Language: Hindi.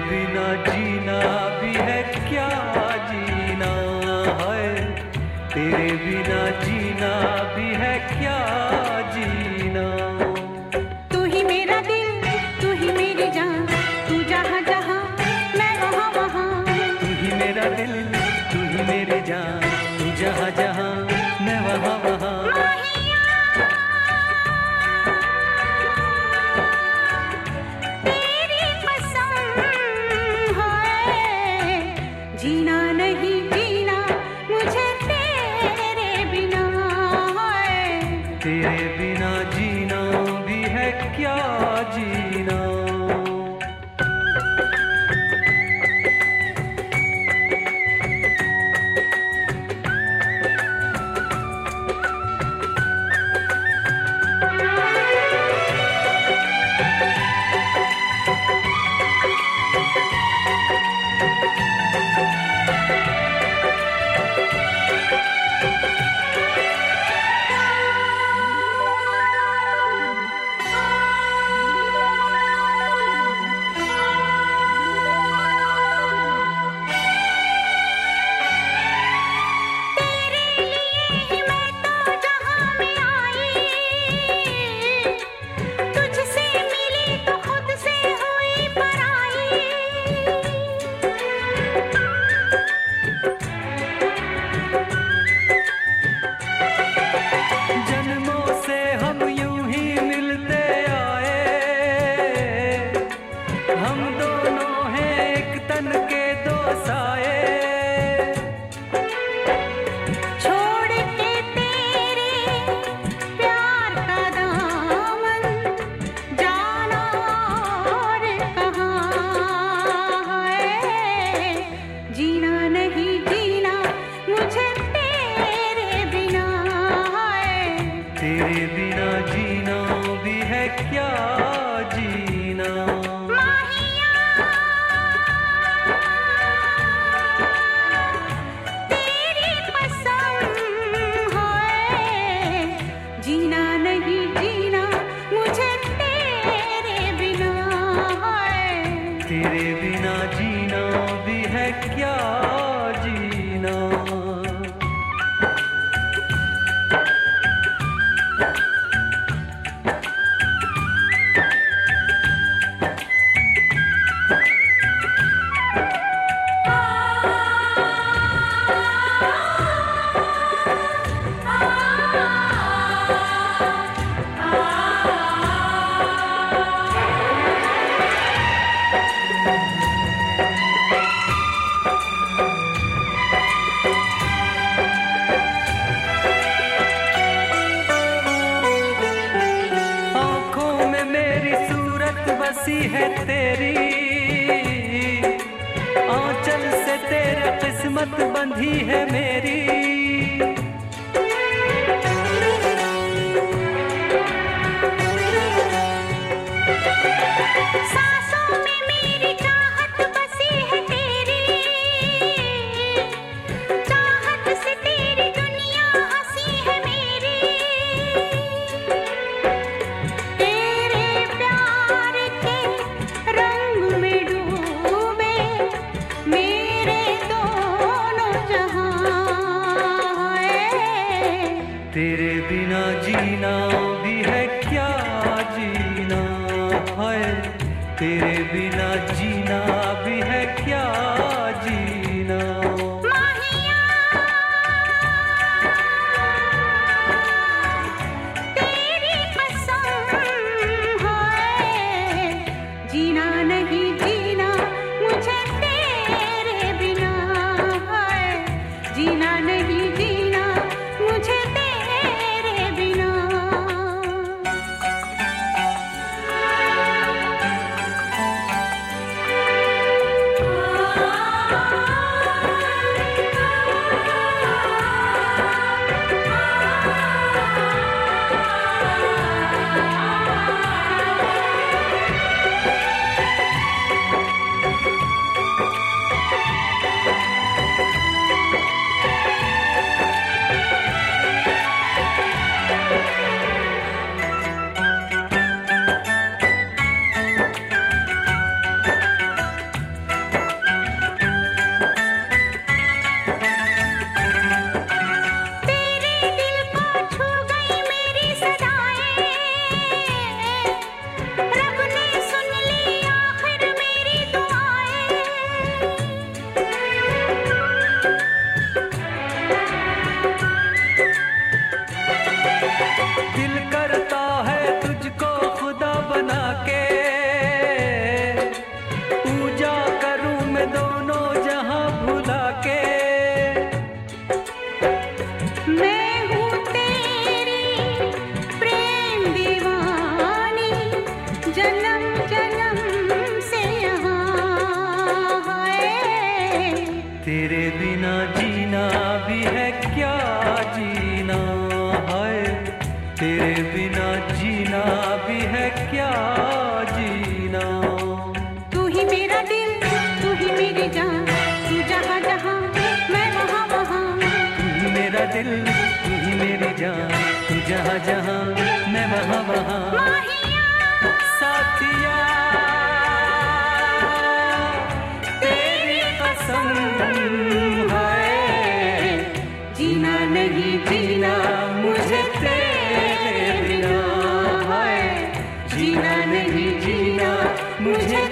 बिना जीना भी है क्या जीना है? तेरे बिना जीना भी Gina. जीना भी है क्या? तेरी। आंचल से तेरा किस्मत बंधी है मेरी। दिल तू ही मेरी जान तू जहाँ जहाँ मैं वहाँ वहाँ। है। जीना नहीं मुझे है। जीना नहीं मुझे